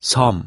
some